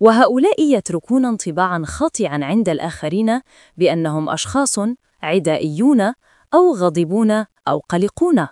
وهؤلاء يتركون انطباعا خاطئا عند الآخرين بأنهم أشخاص عدائيون أو غاضبون أو قلقون.